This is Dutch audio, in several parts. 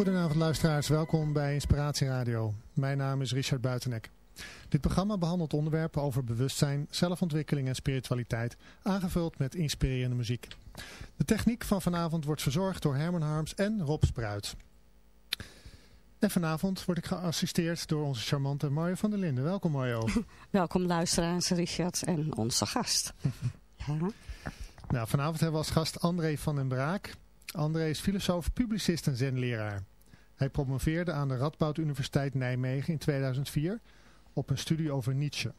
Goedenavond luisteraars, welkom bij Inspiratie Radio. Mijn naam is Richard Buitenek. Dit programma behandelt onderwerpen over bewustzijn, zelfontwikkeling en spiritualiteit, aangevuld met inspirerende muziek. De techniek van vanavond wordt verzorgd door Herman Harms en Rob Spruit. En vanavond word ik geassisteerd door onze charmante Mario van der Linden. Welkom Mario. Welkom luisteraars, Richard en onze gast. Ja, Nou, vanavond hebben we als gast André van den Braak. André is filosoof, publicist en zenleraar. Hij promoveerde aan de Radboud Universiteit Nijmegen in 2004 op een studie over Nietzsche.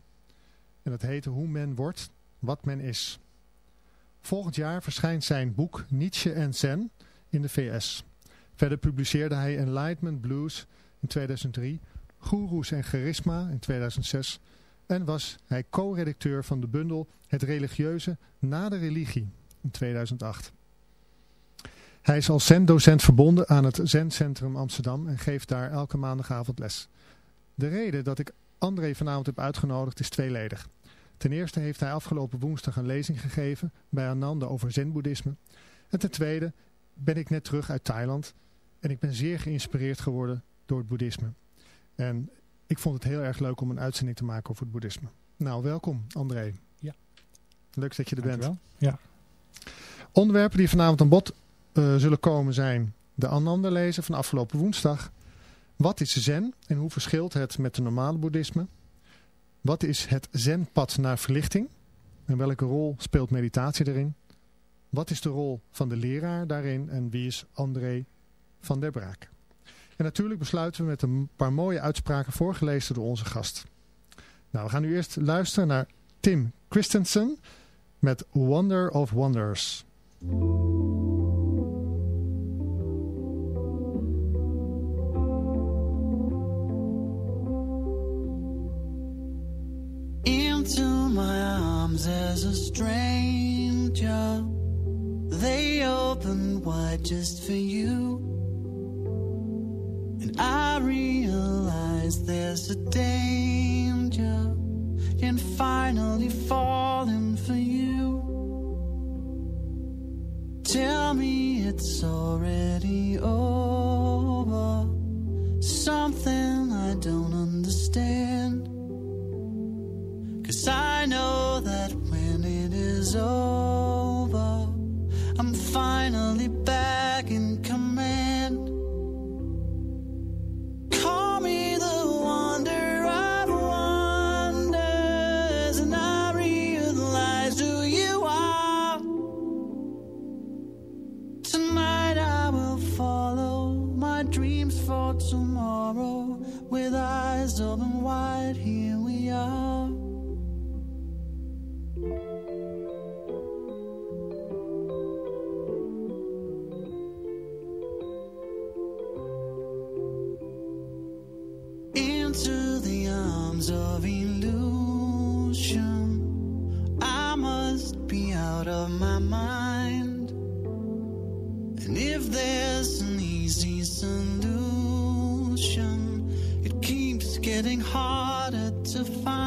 En dat heette Hoe men wordt, wat men is. Volgend jaar verschijnt zijn boek Nietzsche en Zen in de VS. Verder publiceerde hij Enlightenment Blues in 2003, Goeroes en Charisma in 2006 en was hij co-redacteur van de bundel Het religieuze na de religie in 2008. Hij is als zendocent verbonden aan het Zencentrum Amsterdam en geeft daar elke maandagavond les. De reden dat ik André vanavond heb uitgenodigd is tweeledig. Ten eerste heeft hij afgelopen woensdag een lezing gegeven bij Ananda over zenboeddhisme. En ten tweede ben ik net terug uit Thailand en ik ben zeer geïnspireerd geworden door het boeddhisme. En ik vond het heel erg leuk om een uitzending te maken over het boeddhisme. Nou, welkom André. Ja. Leuk dat je er bent. Ja. Onderwerpen die vanavond aan bod uh, zullen komen zijn de Ananda lezen van afgelopen woensdag. Wat is zen en hoe verschilt het met de normale boeddhisme? Wat is het zenpad naar verlichting? En welke rol speelt meditatie erin? Wat is de rol van de leraar daarin en wie is André van der Braak? En natuurlijk besluiten we met een paar mooie uitspraken voorgelezen door onze gast. Nou, we gaan nu eerst luisteren naar Tim Christensen met Wonder of Wonders. As a stranger. They open wide just for you. And I realize there's a danger In finally falling for you. Tell me it's already over. Something I don't understand so there's an easy solution. It keeps getting harder to find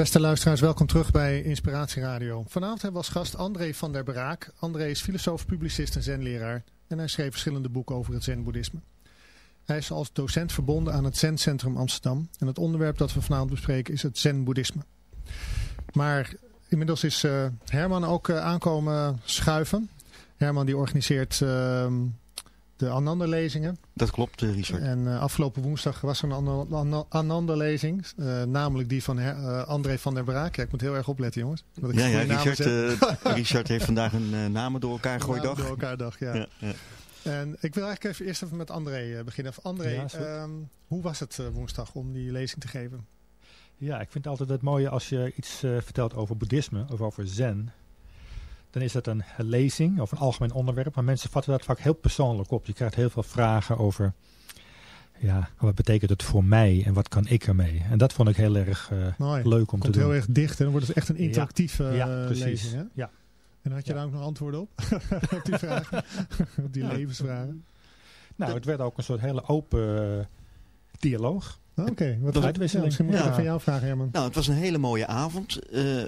Beste luisteraars, welkom terug bij Inspiratie Radio. Vanavond hebben we als gast André van der Braak. André is filosoof, publicist en zenleraar. En hij schreef verschillende boeken over het zenboeddhisme. Hij is als docent verbonden aan het Zencentrum Amsterdam. En het onderwerp dat we vanavond bespreken is het zenboeddhisme. Maar inmiddels is eh, Herman ook eh, aankomen schuiven. Herman die organiseert ehm, de Ananda-lezingen. Dat klopt, eh, Richard. En eh, afgelopen woensdag was er een Ana- Ana- Ananda-lezing. eh, namelijk die van Her- eh, André van der Braak. Ja, ik moet heel erg opletten jongens. Dat ik Ja, ja, Richard, Richard heeft vandaag een namen door elkaar gegooid Namen dag. Door elkaar dag, ja. Ja, ja. En ik wil eigenlijk even eerst even met André eh, beginnen. Of André, Ja, ehm, hoe was het woensdag om die lezing te geven? Ja, ik vind het altijd het mooie als je iets eh, vertelt over boeddhisme of over zen. Dan is dat een lezing of een algemeen onderwerp. Maar mensen vatten dat vaak heel persoonlijk op. Je krijgt heel veel vragen over, ja, wat betekent het voor mij en wat kan ik ermee? En dat vond ik heel erg eh, leuk om Komt te doen. heel erg dicht en dan wordt het echt een interactieve ja, eh, precies. lezing. Hè? Ja. En had je Ja. daar ook nog antwoorden op? op die vragen? op die levensvragen? Nou, het werd ook een soort hele open eh, dialoog. Oké, wat uitwisseling. misschien moet ik Ja. van jou vragen Herman. Nou, het was een hele mooie avond. eh,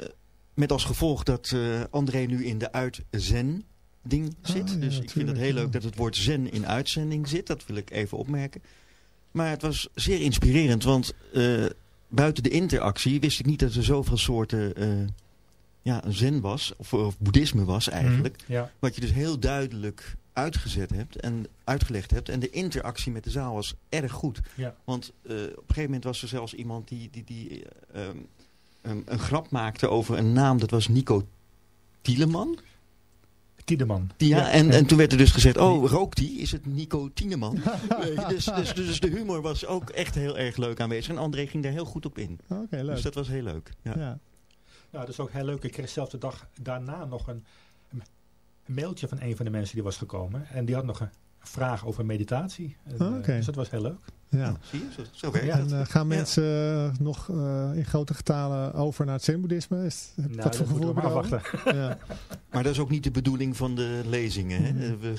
met als gevolg dat eh, André nu in de uit-zen ding Ah, zit. ja, dus ik vind het heel leuk dat het woord zen in uitzending zit. Dat wil ik even opmerken. Maar het was zeer inspirerend, want eh, buiten de interactie wist ik niet dat er zoveel soorten eh, ja, zen was, of, of boeddhisme was eigenlijk. Ja. Wat je dus heel duidelijk uitgezet hebt en uitgelegd hebt. En de interactie met de zaal was erg goed. Ja. Want op een gegeven moment was er zelfs iemand die, die, die eh, ehm, een grap maakte over een naam. Dat was Nico Tieleman. Tiedeman. Ja, Ja. en, en toen werd er dus gezegd, oh, rookt die? Is het Nico Tieneman? Dus, dus, dus de humor was ook echt heel erg leuk aanwezig. En André ging daar heel goed op in. Oké, leuk. Dus dat was heel leuk. Ja. ja. Nou, dat is ook heel leuk. Ik kreeg zelfs de dag daarna nog een, een mailtje van een van de mensen die was gekomen. En die had nog een vraag over meditatie. En, Ah, eh, oké. Dus dat was heel leuk. ja. Zie je, zo, zo werkt Ja, het. En eh, gaan mensen eh, nog eh, in grote getalen over naar het zenboeddhisme? Is, Nou, wat voor gevoel maar afwachten. Ja. Maar dat is ook niet de bedoeling van de lezingen. Hè? Mhm. Eh, We,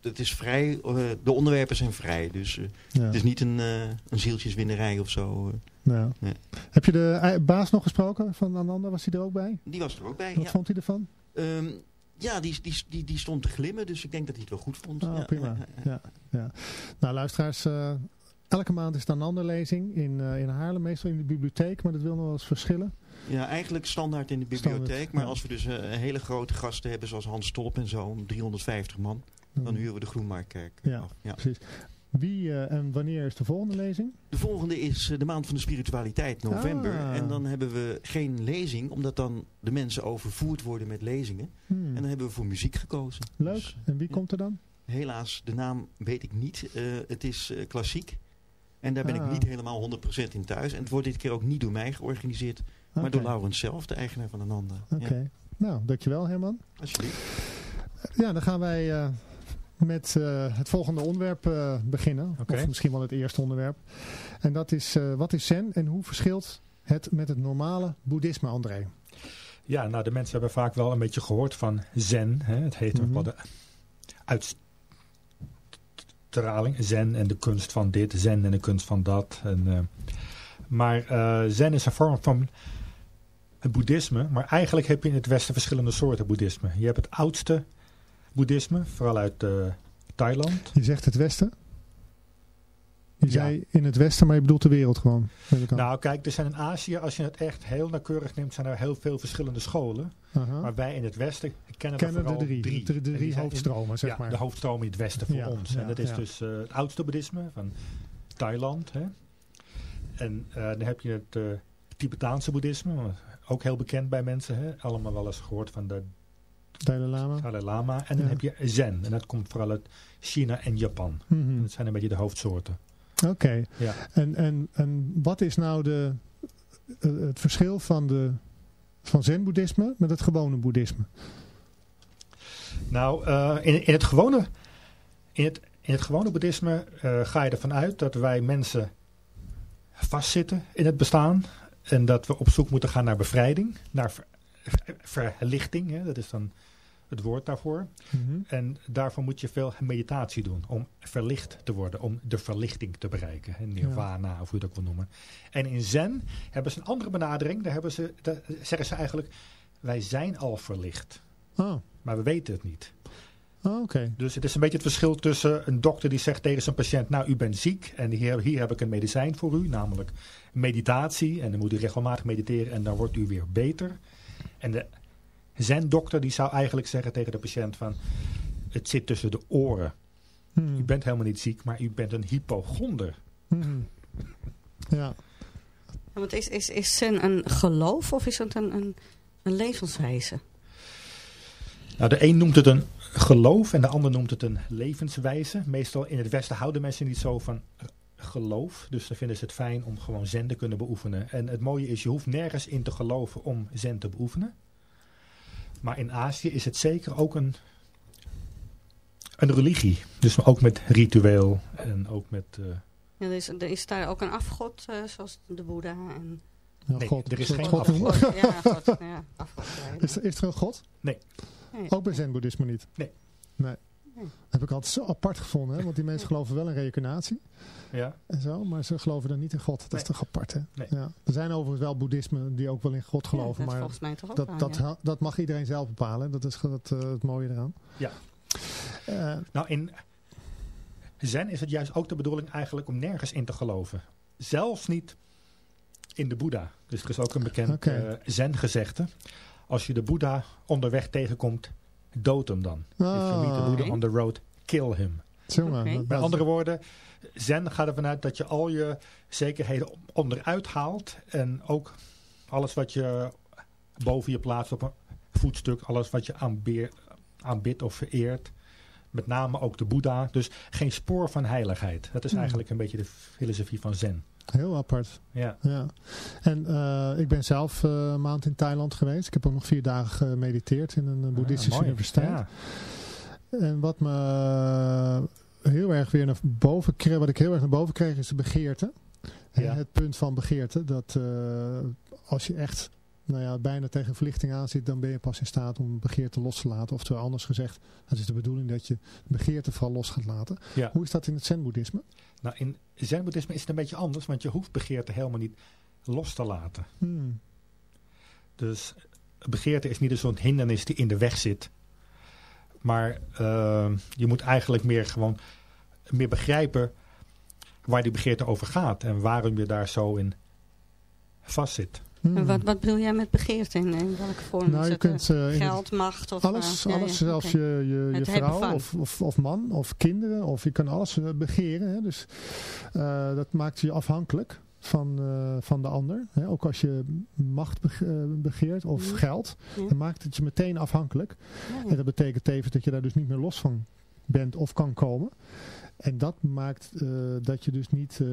het is vrij, de onderwerpen zijn vrij. Dus Ja. het is niet een, eh, een zieltjeswinnerij of zo. Ja. Nee. Heb je de baas nog gesproken van Ananda? Was hij er ook bij? Die was er ook bij. Wat Ja, vond hij ervan? Ehm, ja die, die, die, die stond te glimmen. Dus ik denk dat hij het wel goed vond. Oh, ja, prima. ja, ja. Nou, luisteraars, eh, elke maand is er een andere lezing in, eh, in Haarlem, meestal in de bibliotheek, maar dat wil nog wel eens verschillen. Ja, eigenlijk standaard in de bibliotheek. Standaard, maar ja. als we dus eh, hele grote gasten hebben, zoals Hans Tolp en zo, 350 man, dan huren we de Groenmarktkerk Ja. af. Ja. Precies. Wie eh, en wanneer is de volgende lezing? De volgende is eh, de maand van de spiritualiteit, november. Ah. En dan hebben we geen lezing, omdat dan de mensen overvoerd worden met lezingen. Hmm, En dan hebben we voor muziek gekozen. Leuk. Dus, En wie ja. komt er dan? helaas, de naam weet ik niet. Eh, het is klassiek. En daar ben ik Ah. niet helemaal 100% in thuis. En het wordt dit keer ook niet door mij georganiseerd, maar door Laurens zelf, de eigenaar van Ananda. Oké. Ja, Nou, dankjewel Herman. alsjeblieft. Ja, dan gaan wij met eh, het volgende onderwerp eh, beginnen. Of misschien wel het eerste onderwerp. En dat is, eh, wat is zen en hoe verschilt het met het normale boeddhisme, André? Ja, nou de mensen hebben vaak wel een beetje gehoord van zen. Hè? Het heet een Mhm. bepaalde uitstraling. Zen en de kunst van dit, zen en de kunst van dat. En, maar zen is een vorm van het boeddhisme. Maar eigenlijk heb je in het westen verschillende soorten boeddhisme. Je hebt het oudste boeddhisme, vooral uit eh, Thailand. Je zegt het westen? Je Ja. zei in het westen, maar je bedoelt de wereld gewoon. Nou kijk, er zijn in Azië, als je het echt heel nauwkeurig neemt, zijn er heel veel verschillende scholen. Maar wij in het westen kennen, Kennen de drie, drie. de, drie in- hoofdstromen, zeg ja, maar. de hoofdstroom in het westen voor Ja, ons. en dat is dus eh, het oudste boeddhisme van Thailand. Hè. En eh, dan heb je het Tibetaanse boeddhisme, ook heel bekend bij mensen. Hè. Allemaal wel eens gehoord van de Dalai Lama. Dalai Lama. En dan Ja. heb je Zen. En dat komt vooral uit China en Japan. Mhm. En dat zijn een beetje de hoofdsoorten. Oké. Ja. En, en, en wat is nou de, eh, het verschil van, de, van zen-boeddhisme met het gewone boeddhisme? Nou, eh, in, in, het gewone, in, het, in het gewone boeddhisme eh, ga je ervan uit dat wij mensen vastzitten in het bestaan. En dat we op zoek moeten gaan naar bevrijding, naar ver- ver- verlichting. Hè. Dat is dan het woord daarvoor. Mhm. En daarvoor moet je veel meditatie doen om verlicht te worden, om de verlichting te bereiken. hè, Nirvana, of hoe je ook wil noemen. En in Zen hebben ze een andere benadering. Daar, hebben ze, daar zeggen ze eigenlijk, wij zijn al verlicht, Oh, maar we weten het niet. oh, oké. Dus het is een beetje het verschil tussen een dokter die zegt tegen zijn patiënt, nou u bent ziek en hier, hier heb ik een medicijn voor u, namelijk meditatie. En dan moet u regelmatig mediteren en dan wordt u weer beter. En de zen-dokter die zou eigenlijk zeggen tegen de patiënt van, het zit tussen de oren. Mhm. U bent helemaal niet ziek, maar u bent een hypochonder. Mhm. Ja. Ja, Want is, is, is zen een geloof of is het een, een, een levenswijze? Nou, de een noemt het een geloof en de ander noemt het een levenswijze. Meestal in het Westen houden mensen niet zo van geloof. Dus dan vinden ze het fijn om gewoon zen te kunnen beoefenen. En het mooie is, je hoeft nergens in te geloven om zen te beoefenen. Maar in Azië is het zeker ook een, een religie. Dus ook met ritueel en ook met... eh, Ja, er, is, er is daar ook een afgod, eh, zoals de Boeddha. En, Ja, Nee, God. er is geen God- afgod. ja, God, ja, afgod. Is, is er een God? Nee. Ook bij zen-boeddhisme niet? Nee. Nee. Heb ik altijd zo apart gevonden, hè? want die mensen geloven wel in reïncarnatie ja. en zo, maar ze geloven dan niet in God. Dat Nee. is toch apart, hè? Nee. Ja. Er zijn overigens wel boeddhismen die ook wel in God Ja, geloven, dat maar volgens mij toch ook dat, dat, ja. dat mag iedereen zelf bepalen. Dat is eh, het mooie eraan. Ja. Eh, Nou, in zen is het juist ook de bedoeling eigenlijk om nergens in te geloven. Zelfs niet in de Boeddha. Dus er is ook een bekend Oké. eh, zen-gezegde. Als je de Boeddha onderweg tegenkomt, dood hem dan. If you meet the. Buddha Oké. on the road, kill him. Met andere woorden, zen gaat ervan uit dat je al je zekerheden onderuit haalt. En ook alles wat je boven je plaatst op een voetstuk. Alles wat je aanbeer, aanbidt of vereert. Met name ook de Boeddha. Dus geen spoor van heiligheid. Dat is Hmm. eigenlijk een beetje de filosofie van zen. Heel apart. Ja. Ja. En eh, ik ben zelf eh, een maand in Thailand geweest. Ik heb ook nog vier dagen gemediteerd in een eh, boeddhistische Ah, mooi. universiteit. Ja. En wat me heel erg weer naar boven kreeg, wat ik heel erg naar boven kreeg, is de begeerte. Ja. Het punt van begeerte. Dat als je echt nou ja, bijna tegen verlichting aan zit, dan ben je pas in staat om begeerte los te laten. Oftewel anders gezegd, het is de bedoeling dat je begeerte vooral los gaat laten. Ja. Hoe is dat in het zen-boeddhisme? Nou, in zen-boeddhisme is het een beetje anders. Want je hoeft begeerte helemaal niet los te laten. Hmm. Dus begeerte is niet een soort hindernis die in de weg zit. Maar eh, je moet eigenlijk meer gewoon meer begrijpen waar die begeerte over gaat. En waarom je daar zo in vastzit. Hmm. Wat, wat bedoel jij met begeerte? In, in welke vorm? Nou, je het, kunt eh, eh, geld, macht? Of, Alles, eh, alles ja, zelfs je, je, je vrouw of, of, of man of kinderen. Of je kan alles eh, begeren. Hè? Dus eh, dat maakt je afhankelijk van, eh, van de ander. Hè? Ook als je macht bege- eh, begeert of Mhm. geld. Dan maakt het je meteen afhankelijk. En dat betekent tevens dat je daar dus niet meer los van bent of kan komen. En dat maakt eh, dat je dus niet... eh,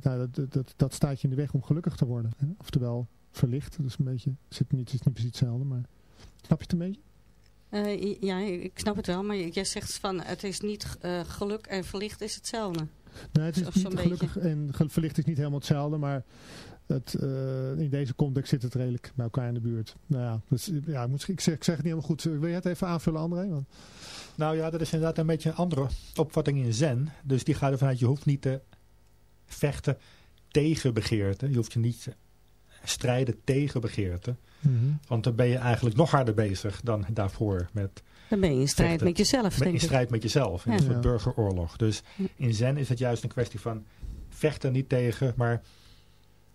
nou, dat, dat, dat staat je in de weg om gelukkig te worden. Hè? Oftewel verlicht. Dat is een beetje... Zit niet, het is niet precies hetzelfde, maar... Snap je het een beetje? Eh, ja, ik snap het wel, maar jij zegt van het is niet geluk en verlicht is hetzelfde. Nee, het is niet gelukkig en verlicht is niet helemaal hetzelfde, maar het, in deze context zit het redelijk bij elkaar in de buurt. Nou ja, dus, ja ik, moet, ik, zeg, ik zeg het niet helemaal goed. Wil jij het even aanvullen, André? Want, Nou ja, dat is inderdaad een beetje een andere opvatting in zen. Dus die gaat ervan uit, je hoeft niet te vechten tegen begeerte. Je hoeft je niet te strijden tegen begeerte. Want dan ben je eigenlijk nog harder bezig dan daarvoor met Dan ben je in strijd Vechten. met jezelf, met- denk in ik. strijd met jezelf. In Ja. een soort burgeroorlog. Dus in zen is het juist een kwestie van vechten niet tegen, maar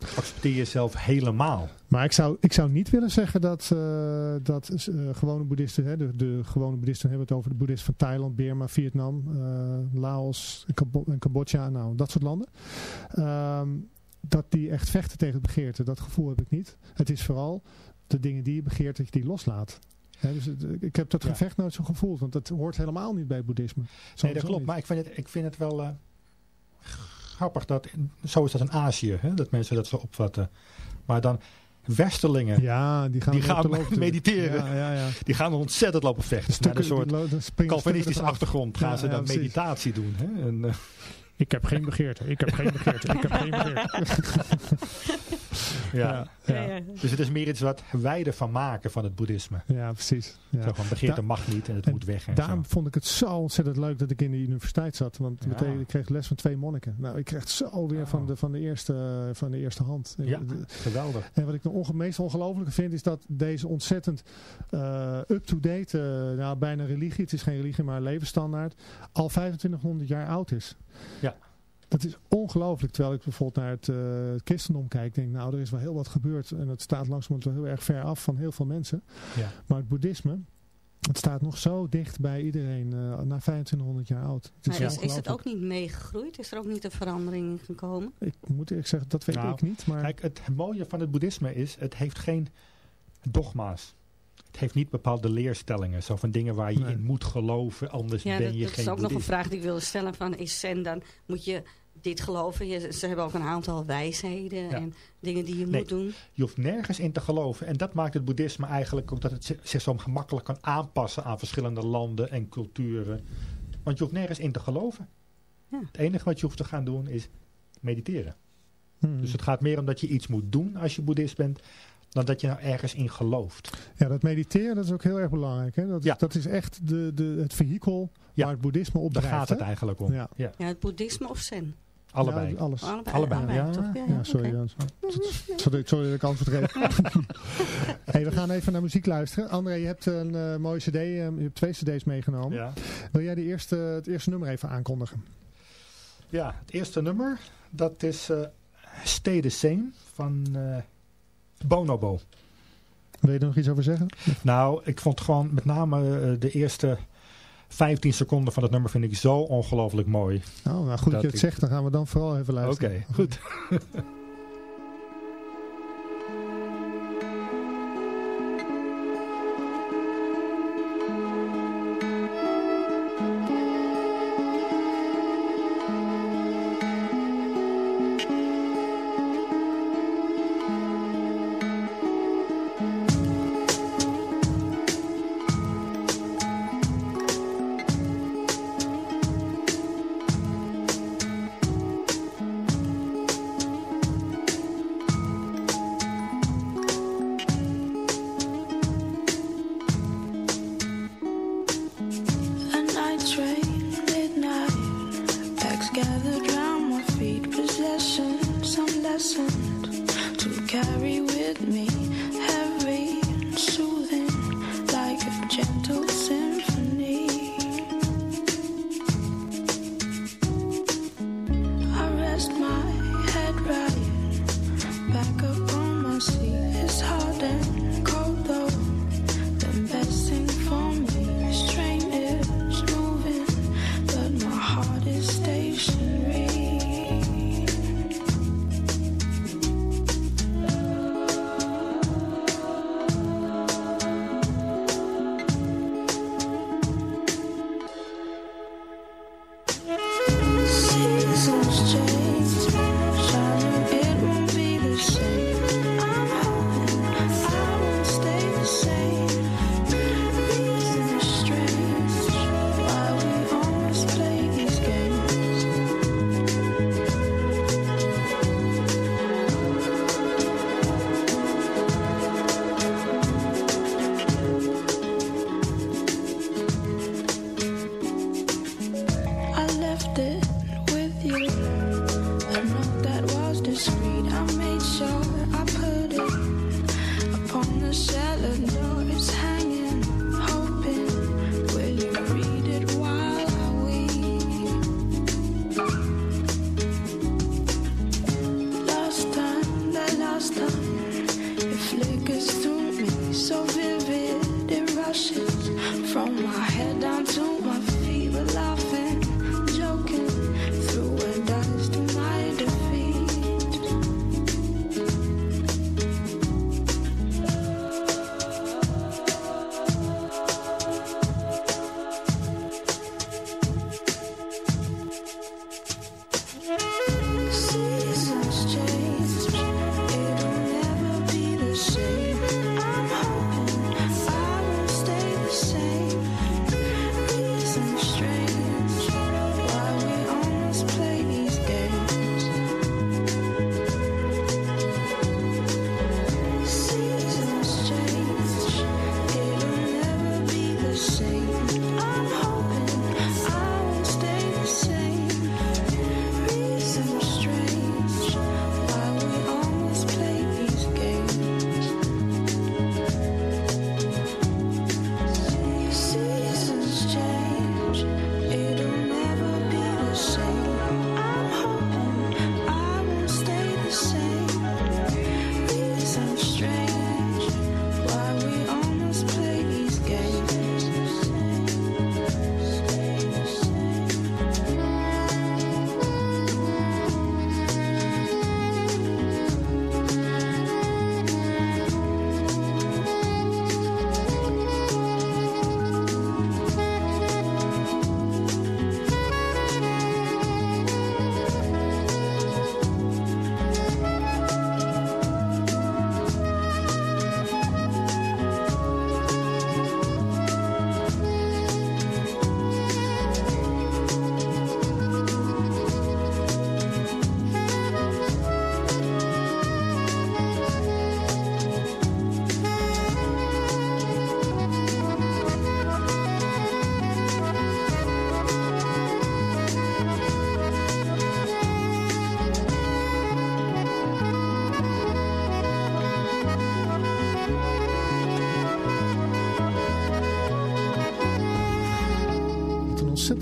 accepteer jezelf helemaal. Maar ik zou, ik zou niet willen zeggen dat, eh, dat eh, gewone boeddhisten, hè, de, de gewone boeddhisten hebben het over de boeddhisten van Thailand, Burma, Vietnam, eh, Laos en, Cabo- en Cambodja, nou dat soort landen. Ehm, dat die echt vechten tegen het begeerte, dat gevoel heb ik niet. Het is vooral de dingen die je begeert, dat je die loslaat. Hè, dus het- ik heb dat Ja. gevecht nooit zo gevoeld, want dat hoort helemaal niet bij het boeddhisme. Nee, dat klopt. niet. Maar ik vind het, ik vind het wel eh, grappig dat, zo is dat in Azië, hè, dat mensen dat zo opvatten. Maar dan westerlingen, Ja, die gaan, Die gaan mediteren. Ja, ja, ja. die gaan ontzettend lopen vechten. Naar een soort stukken Calvinistische achtergrond gaan Ja, ze ja, dan meditatie doen. Hè? En, eh, Ik heb geen begeerte, ik heb geen begeerte, ik heb geen begeerte. Ja. ja, Ja, ja. ja. Dus het is meer iets wat wij ervan maken van het boeddhisme. Ja, precies. Ja. Zo van begeerte Da- mag niet en het en moet weg en Daarom zo. vond ik het zo ontzettend leuk dat ik in de universiteit zat. Want Ja. meteen, ik kreeg les van twee monniken. Nou, ik kreeg het zo weer Oh. van, de, van, de eerste, van de eerste hand. Ja, De- geweldig. En wat ik nog onge meest ongelooflijke vind is dat deze ontzettend eh, up-to-date, eh, nou bijna religie, het is geen religie maar levensstandaard, al 2500 jaar oud is. Ja. Dat is ongelooflijk. Terwijl ik bijvoorbeeld naar het, eh, het christendom kijk, denk nou er is wel heel wat gebeurd. En het staat langzamerhand wel heel erg ver af van heel veel mensen. Ja. Maar het boeddhisme, het staat nog zo dicht bij iedereen, eh, na 2500 jaar oud. Het Maar is, is het ook niet meegegroeid? Is er ook niet een verandering in gekomen? Ik moet eerlijk zeggen, dat weet Nou, ik niet. Maar Kijk, het mooie van het boeddhisme is, het heeft geen dogma's. Het heeft niet bepaalde leerstellingen. Zo van dingen waar je Nee. in moet geloven, anders Ja, ben dat, je dat geen is ook nog een vraag die ik wilde stellen. Van is Zen dan, moet je dit geloven? Je, ze hebben ook een aantal wijsheden Ja. en dingen die je Nee. moet doen. Je hoeft nergens in te geloven. En dat maakt het boeddhisme eigenlijk ook dat het zi- zich zo gemakkelijk kan aanpassen aan verschillende landen en culturen. Want je hoeft nergens in te geloven. Ja. Het enige wat je hoeft te gaan doen is mediteren. Hmm. Dus het gaat meer om dat je iets moet doen als je boeddhist bent, dan dat je nou ergens in gelooft. Ja, dat mediteren dat is ook heel erg belangrijk. Hè? Dat, Ja. dat is echt de, de, het vehikel Ja. waar het boeddhisme op Daar gaat het eigenlijk om. Ja. Ja. Ja, het boeddhisme of Zen? Allebei. Ja, alles. Allebei. Allebei, ja. toch? Ja, Ja, sorry. oké. Jans. Sorry, sorry dat ik antwoord geef. hey, we gaan even naar muziek luisteren. André, je hebt een eh, mooie cd. eh, je hebt twee cd's meegenomen. Ja. Wil jij de eerste, het eerste nummer even aankondigen? ja, het eerste nummer, dat is eh Stay the Same van eh, Bonobo. Wil je er nog iets over zeggen? Nou, ik vond gewoon met name de eerste 15 seconden van het nummer vind ik zo ongelooflijk mooi. Oh, nou goed dat, Dat je het ik- zegt. Dan gaan we dan vooral even Oké, luisteren. goed.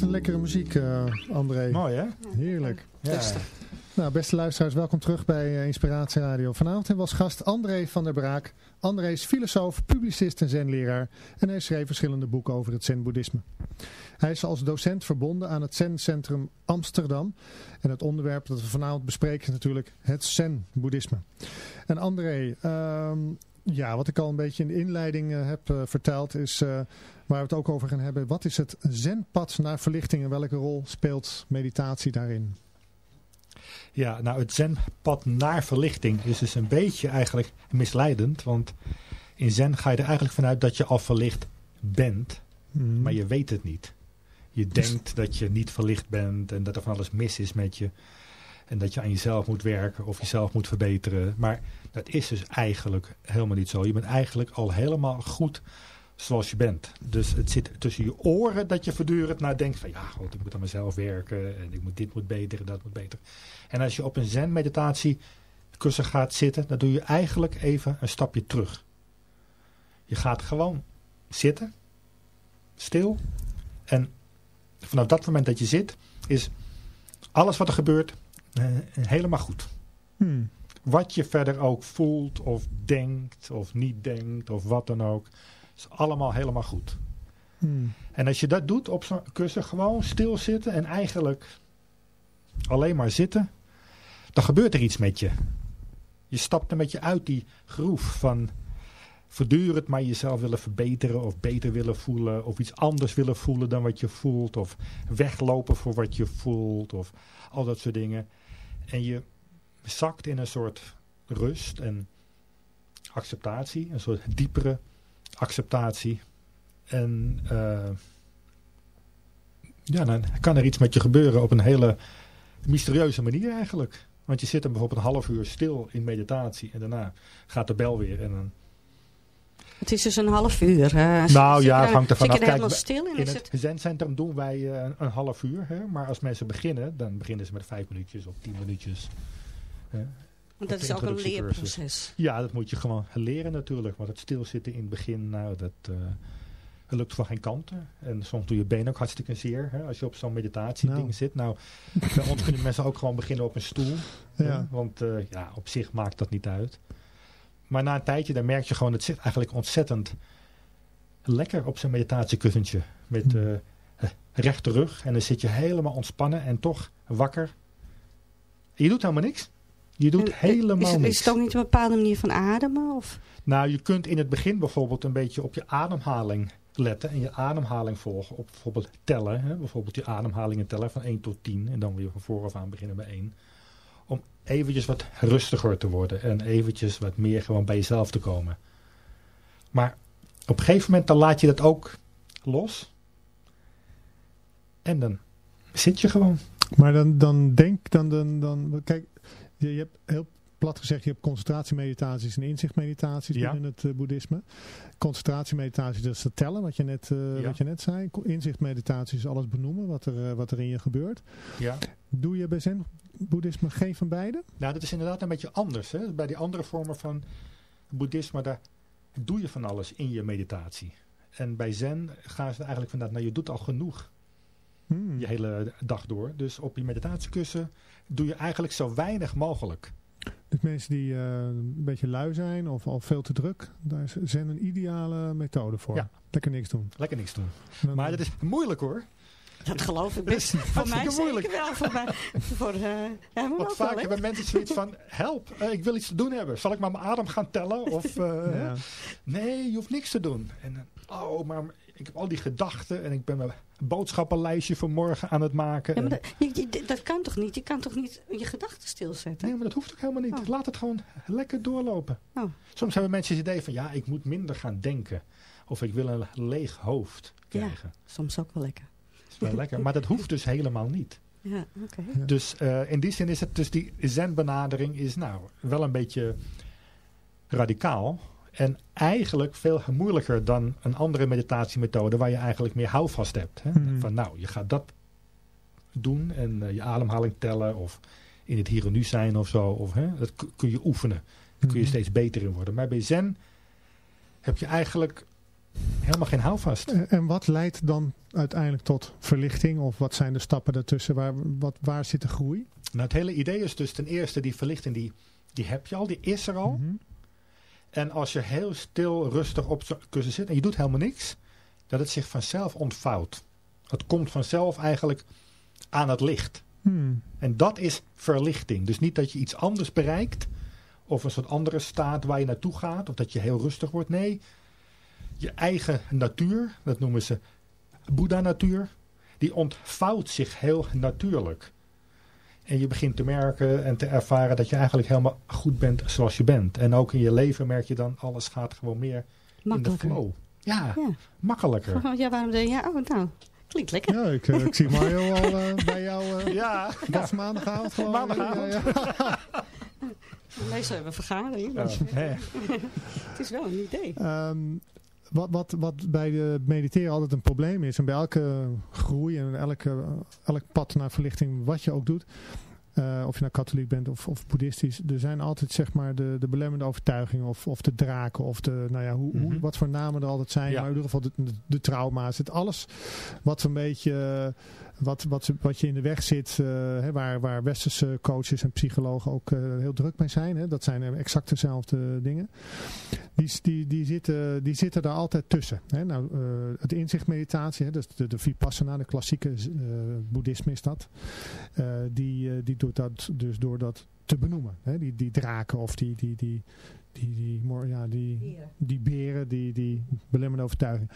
ontzettend lekkere muziek, eh, André. Mooi hè? Heerlijk. Ja. Nou, beste luisteraars, welkom terug bij eh, Inspiratie Radio. Vanavond hebben we als gast André van der Braak. André is filosoof, publicist en zenleraar en hij schreef verschillende boeken over het zen-boeddhisme. Hij is als docent verbonden aan het Zen-centrum Amsterdam. En het onderwerp dat we vanavond bespreken is natuurlijk het zen-boeddhisme. En André, ehm, ja, wat ik al een beetje in de inleiding eh, heb eh, verteld is... eh, waar we het ook over gaan hebben. Wat is het zenpad naar verlichting en welke rol speelt meditatie daarin? Ja, nou het zenpad naar verlichting is dus een beetje eigenlijk misleidend. Want in zen ga je er eigenlijk vanuit dat je al verlicht bent, Hmm. maar je weet het niet. Je denkt dat je niet verlicht bent en dat er van alles mis is met je. En dat je aan jezelf moet werken of jezelf moet verbeteren. Maar dat is dus eigenlijk helemaal niet zo. Je bent eigenlijk al helemaal goed zoals je bent. Dus het zit tussen je oren dat je voortdurend nadenkt van ja, god, ik moet aan mezelf werken en ik moet dit moet beter en dat moet beter. En als je op een zen meditatie kussen gaat zitten, dan doe je eigenlijk even een stapje terug. Je gaat gewoon zitten, stil en vanaf dat moment dat je zit is alles wat er gebeurt eh, helemaal goed. Hmm. Wat je verder ook voelt of denkt of niet denkt of wat dan ook. Is allemaal helemaal goed. Hmm. En als je dat doet op zo'n kussen, gewoon stilzitten en eigenlijk alleen maar zitten. Dan gebeurt er iets met je. Je stapt een beetje uit die groef van voortdurend maar jezelf willen verbeteren of beter willen voelen. Of iets anders willen voelen dan wat je voelt. Of weglopen voor wat je voelt. Of al dat soort dingen. En je zakt in een soort rust en acceptatie. Een soort diepere acceptatie. En eh, ja, dan kan er iets met je gebeuren op een hele mysterieuze manier eigenlijk. Want je zit dan bijvoorbeeld een half uur stil in meditatie en daarna gaat de bel weer. En dan, Het is dus een half uur. hè. Nou ja, het hangt ervan af. er helemaal Kijk, stil in? het het... zencentrum doen wij eh, een half uur. Hè? Maar als mensen beginnen, dan beginnen ze met vijf minuutjes of tien minuutjes. Want dat is ook een leerproces. Ja, dat moet je gewoon leren natuurlijk. Want het stilzitten in het begin, nou, dat, eh, dat lukt van geen kanten. En soms doe je benen ook hartstikke zeer. Hè, als je op zo'n meditatieding Nou. zit. Nou, bij ons kunnen mensen ook gewoon beginnen op een stoel. hè, Ja. want eh, ja, op zich maakt dat niet uit. Maar na een tijdje, dan merk je gewoon, het zit eigenlijk ontzettend lekker op zijn meditatiekussentje. Met eh, rechte rug. En dan zit je helemaal ontspannen en toch wakker. En je doet helemaal niks. Je doet En, eh, helemaal is, niks. Is het ook niet een bepaalde manier van ademen? Of? Nou, je kunt in het begin bijvoorbeeld een beetje op je ademhaling letten. En je ademhaling volgen. Op bijvoorbeeld tellen. Hè? Bijvoorbeeld je ademhalingen tellen van 1 tot 10. En dan weer van vooraf aan beginnen bij 1. Om eventjes wat rustiger te worden. En eventjes wat meer gewoon bij jezelf te komen. Maar op een gegeven moment dan laat je dat ook los. En dan zit je gewoon. Maar dan, dan denk, dan, dan, dan, kijk, je, je hebt heel plat gezegd, je hebt concentratiemeditaties en inzichtmeditaties Ja. binnen het eh, boeddhisme. Concentratiemeditatie, dat is het tellen, wat je net, eh, Ja. wat je net zei. Inzichtmeditatie is alles benoemen, wat er, eh, wat er in je gebeurt. Ja. Doe je bij zen-boeddhisme geen van beide? Nou, dat is inderdaad een beetje anders. Hè? Bij die andere vormen van boeddhisme, daar doe je van alles in je meditatie. En bij zen gaan ze eigenlijk vanuit, nou je doet al genoeg. Je hele dag door. Dus op je meditatiekussen doe je eigenlijk zo weinig mogelijk. Dus mensen die eh, een beetje lui zijn of al veel te druk, daar is zen een ideale methode voor. Ja. Lekker niks doen. Lekker niks doen. Dan- Maar dat is moeilijk hoor. Dat geloof ik best. is Voor mij moeilijk. zeker wel. Voor mij. Voor, eh, ja, moet Want ook vaak wel, hebben mensen zoiets van, help, eh, ik wil iets te doen hebben. Zal ik maar mijn adem gaan tellen? Of, eh, ja. Nee, je hoeft niks te doen. En eh, oh, maar ik heb al die gedachten en ik ben mijn boodschappenlijstje voor morgen aan het maken. Ja, maar dat, je- je- dat kan toch niet? Je kan toch niet je gedachten stilzetten? Nee, maar dat hoeft ook helemaal niet. Oh. Laat het gewoon lekker doorlopen. Oh. Soms hebben mensen het idee van, ja, ik moet minder gaan denken. Of ik wil een leeg hoofd Ja. krijgen. Soms ook wel lekker. Dat is wel lekker. Maar dat hoeft dus helemaal niet. Ja, oké. Ja. Dus eh, in die zin is het dus die zen-benadering is nou wel een beetje radicaal. En eigenlijk veel moeilijker dan een andere meditatiemethode waar je eigenlijk meer houvast hebt. Hè? Mhm. Van nou, je gaat dat doen en eh, je ademhaling tellen of in het hier en nu zijn of zo. Of, hè? Dat kun je oefenen. Daar kun je Mhm. steeds beter in worden. Maar bij zen heb je eigenlijk helemaal geen houvast. En en wat leidt dan uiteindelijk tot verlichting? Of wat zijn de stappen daartussen? Waar, wat, waar zit de groei? Nou, het hele idee is dus ten eerste die verlichting, die, die heb je al, die is er al. Mhm. En als je heel stil, rustig op zo'n kussen zit en je doet helemaal niks, dat het zich vanzelf ontvouwt. Het komt vanzelf eigenlijk aan het licht. Hmm. En dat is verlichting. Dus niet dat je iets anders bereikt, of een soort andere staat waar je naartoe gaat, of dat je heel rustig wordt. Nee, je eigen natuur, dat noemen ze Boeddha-natuur, die ontvouwt zich heel natuurlijk. En je begint te merken en te ervaren dat je eigenlijk helemaal goed bent zoals je bent. En ook in je leven merk je dan, alles gaat gewoon meer in de flow. Ja, Ja. makkelijker. Ja, waarom denk je, ja, oh, nou, klinkt lekker. Ja, ik, eh, ik zie Mario al eh, bij jou. eh Ja, Dat is maandagavond geloof ik. Maandagavond. Ja, ja. Meestal hebben we vergadering. Ja. Het is wel een idee. Ehm, wat, wat, wat bij de mediteren altijd een probleem is, en bij elke groei en elke, elk pad naar verlichting, wat je ook doet, eh, of je nou katholiek bent of, of boeddhistisch, er zijn altijd zeg maar de, de belemmerende overtuigingen of, of de draken of de, nou ja, hoe, hoe, Mhm. wat voor namen er altijd zijn, Ja. maar in ieder geval de, de, de trauma's, het alles wat een beetje, wat, wat, wat je in de weg zit, eh, hè, waar, waar westerse coaches en psychologen ook eh, heel druk mee zijn, hè, dat zijn exact dezelfde dingen. Die, die, die, zitten, die zitten daar altijd tussen. Hè? Nou, eh, het inzichtmeditatie, hè, dus de, de Vipassana, de klassieke boeddhisme is dat. Die, die doet dat dus door dat te benoemen. Hè? Die, die draken of die, die, die, die, die, ja, die, die beren, die, die belemmerende overtuiging.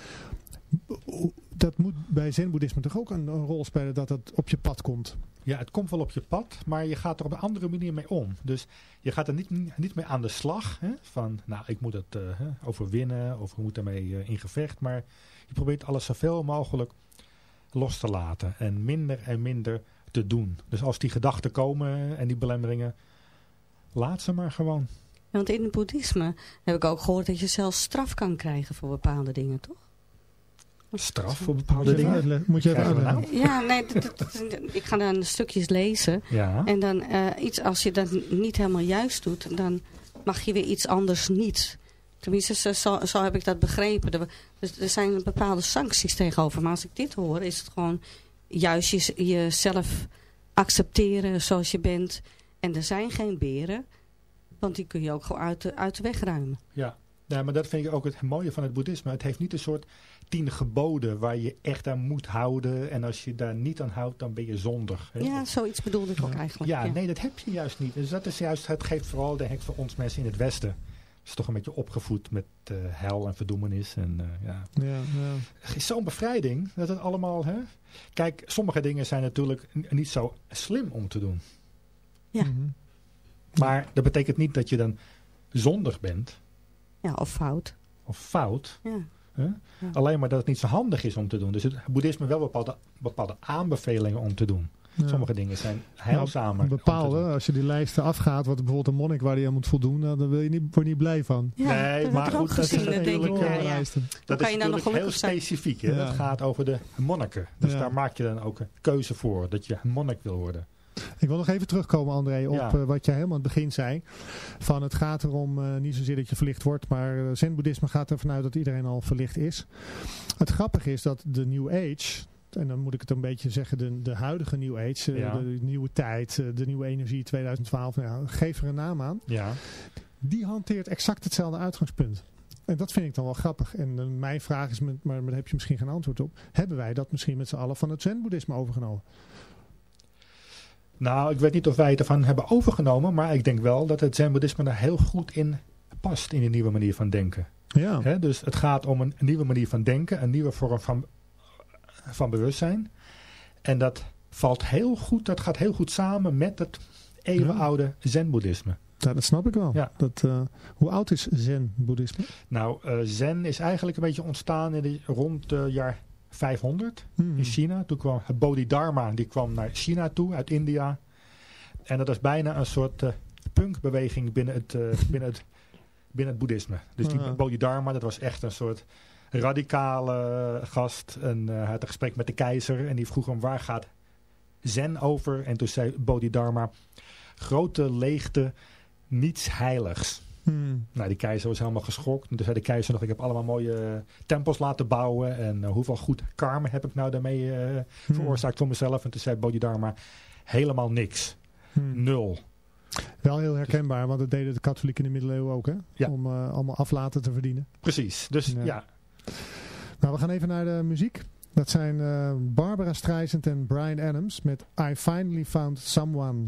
Dat moet bij zen-boeddhisme toch ook een, een rol spelen dat dat op je pad komt. Ja, het komt wel op je pad, maar je gaat er op een andere manier mee om. Dus je gaat er niet, niet mee aan de slag. Hè, van, nou, ik moet het hè, overwinnen of ik moet daarmee eh, in gevecht. Maar je probeert alles zoveel mogelijk los te laten. En minder en minder te doen. Dus als die gedachten komen en die belemmeringen, laat ze maar gewoon. Want in het boeddhisme heb ik ook gehoord dat je zelfs straf kan krijgen voor bepaalde dingen, toch? Straf voor bepaalde dingen. uitleggen? Moet je even uitleggen? Ja, nee, ik ga dan stukjes lezen. Ja, En dan eh, iets, als je dat niet helemaal juist doet, dan mag je weer iets anders niet. Tenminste, zo, zo, zo heb ik dat begrepen. Er, dus er zijn bepaalde sancties tegenover. Maar als ik dit hoor, is het gewoon juist je, jezelf accepteren zoals je bent. En er zijn geen beren, want die kun je ook gewoon uit de, uit de weg ruimen. ja. Ja, maar dat vind ik ook het mooie van het boeddhisme. Het heeft niet een soort tien geboden waar je echt aan moet houden. En als je daar niet aan houdt, dan ben je zondig. hè. Ja, zoiets bedoelde ik ook eigenlijk. Ja, nee, dat heb je juist niet. Dus dat is juist, het geeft vooral, denk ik, voor ons mensen in het Westen. is toch een beetje opgevoed met eh hel en verdoemenis. En eh, ja, Ja, ja. het is zo'n bevrijding dat het allemaal, hè. Kijk, sommige dingen zijn natuurlijk niet zo slim om te doen. Ja. Mhm. Maar dat betekent niet dat je dan zondig bent Ja, of fout. of fout. Ja. Hè? Alleen maar dat het niet zo handig is om te doen. Dus het boeddhisme wel bepaalde, bepaalde aanbevelingen om te doen. Ja. Sommige dingen zijn heilzamer. Te bepaalde, als je die lijsten afgaat, wat bijvoorbeeld een monnik waar die aan moet voldoen, nou, dan wil je niet, word je niet blij van. Ja, Nee, dat maar goed, dat is gezien, dat denk ik. natuurlijk, Ja, eh, ja. Dat kan is je dan nog natuurlijk heel specifiek. Hè? Dat gaat over de monniken. Dus Ja. daar maak je dan ook een keuze voor. Dat je monnik wil worden. Ik wil nog even terugkomen, André, op Ja. eh, wat jij helemaal aan het begin zei. Van het gaat erom eh, niet zozeer dat je verlicht wordt, maar eh, zen-boeddhisme gaat ervan uit dat iedereen al verlicht is. Het grappige is dat de New Age, en dan moet ik het een beetje zeggen, de, de huidige New Age, Ja. de nieuwe tijd, de nieuwe energie 2012, nou geef er een naam aan. Ja. die hanteert exact hetzelfde uitgangspunt. En dat vind ik dan wel grappig. En mijn vraag is, maar daar heb je misschien geen antwoord op. Hebben wij dat misschien met z'n allen van het zen-boeddhisme overgenomen? Nou, ik weet niet of wij het ervan hebben overgenomen. Maar ik denk wel dat het zen-boeddhisme daar heel goed in past. In de nieuwe manier van denken. Ja. Dus het gaat om een, nieuwe manier van denken. Een nieuwe vorm van, van bewustzijn. En dat valt heel goed. Dat gaat heel goed samen met het eeuwenoude zen-boeddhisme. Ja, dat snap ik wel. Ja. Dat, eh, hoe oud is zen-boeddhisme? Nou, eh, zen is eigenlijk een beetje ontstaan in de, rond het jaar 500 Hmm. in China. Toen kwam het Bodhidharma, die kwam naar China toe, uit India. En dat is bijna een soort eh, punkbeweging binnen het, eh, binnen, het, binnen het boeddhisme. Dus die. Bodhidharma, dat was echt een soort radicale gast. En eh, hij had een gesprek met de keizer en die vroeg hem waar gaat zen over? En toen zei Bodhidharma, grote leegte, niets heiligs. Hmm. Nou, die keizer was helemaal geschokt. En toen zei de keizer nog, ik heb allemaal mooie eh, tempels laten bouwen. En eh, hoeveel goed karma heb ik nou daarmee eh, Hmm. veroorzaakt voor mezelf. En toen zei Bodhidharma, helemaal niks. Hmm. Nul. Wel heel herkenbaar, want dat deden de katholieken in de middeleeuwen ook, hè? Ja. Om eh, allemaal aflaten te verdienen. Precies. Dus Ja. ja, Nou, we gaan even naar de muziek. Dat zijn Barbara Streisand en Brian Adams met I Finally Found Someone.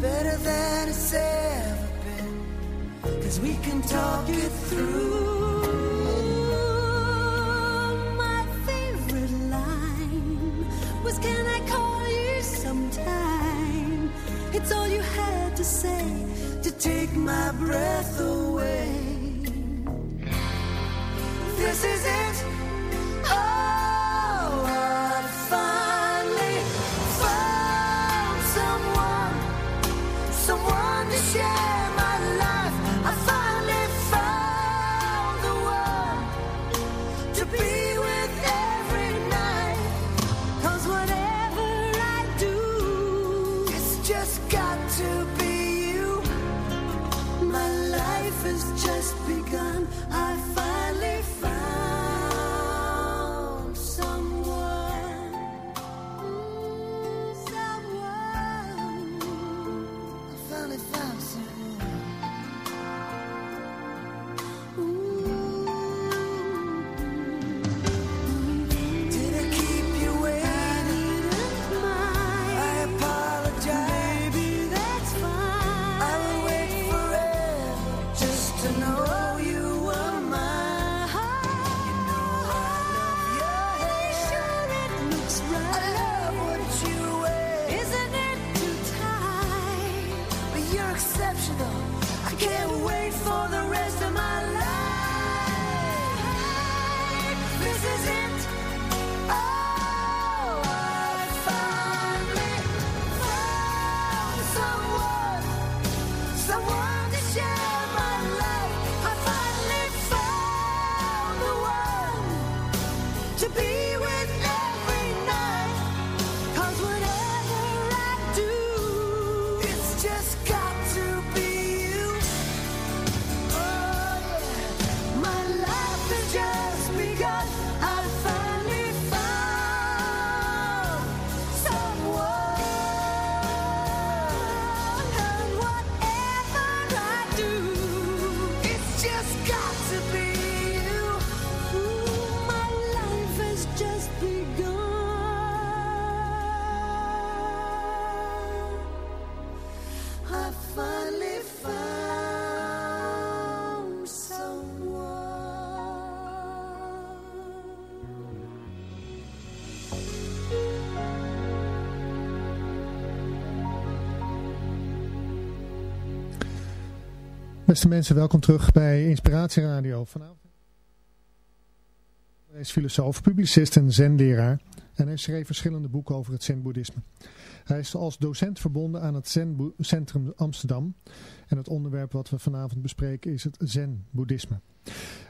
Better than it's ever been. Cause we can talk it through. Just Beste mensen, welkom terug bij Inspiratie Radio. Vanavond hij is filosoof, publicist en zenleraar en hij schreef verschillende boeken over het zen-boeddhisme. Hij is als docent verbonden aan het Zen-centrum Amsterdam en het onderwerp wat we vanavond bespreken is het zen-boeddhisme.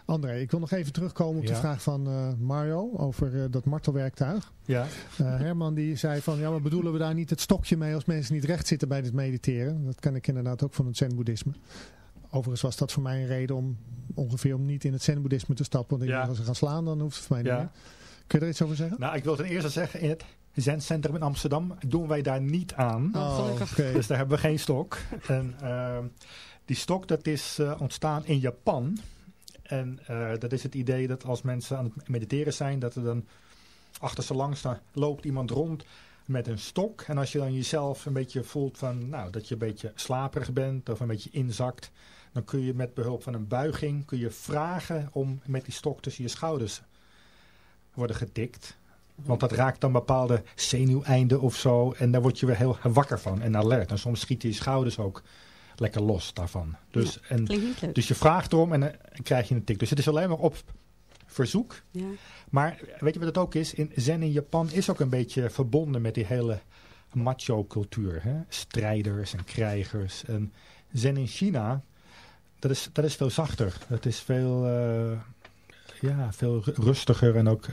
André, ik wil nog even terugkomen op de vraag van eh, Mario over eh, dat martelwerktuig. ja. Eh, Herman die zei van, ja maar bedoelen we daar niet het stokje mee als mensen niet recht zitten bij het mediteren? Dat ken ik inderdaad ook van het zen-boeddhisme. Overigens was dat voor mij een reden om ongeveer om niet in het zen-boeddhisme te stappen. Want ik Ja. dacht, als ze gaan slaan, dan hoeft het voor mij niet Ja. meer. Kun je er iets over zeggen? Nou, ik wil ten eerste zeggen, in het Zencentrum in Amsterdam doen wij daar niet aan. Oh, oké. Dus daar hebben we geen stok. En ehm, die stok dat is eh, ontstaan in Japan. En eh, dat is het idee dat als mensen aan het mediteren zijn, dat er dan achter ze langs dan loopt iemand rond met een stok. En als je dan jezelf een beetje voelt van, nou, dat je een beetje slaperig bent of een beetje inzakt, dan kun je met behulp van een buiging kun je vragen om met die stok tussen je schouders worden getikt. Want dat raakt dan bepaalde zenuweinden of zo. En daar word je weer heel wakker van en alert. En soms schieten je schouders ook lekker los daarvan. Dus, en, dus je vraagt erom en dan krijg je een tik. Dus het is alleen maar op verzoek. ja. Maar weet je wat het ook is? In Zen in Japan is ook een beetje verbonden met die hele macho cultuur. Hè? Strijders en krijgers. En Zen in China, dat is, dat is veel zachter. Het is veel, eh, ja, veel ru- rustiger en ook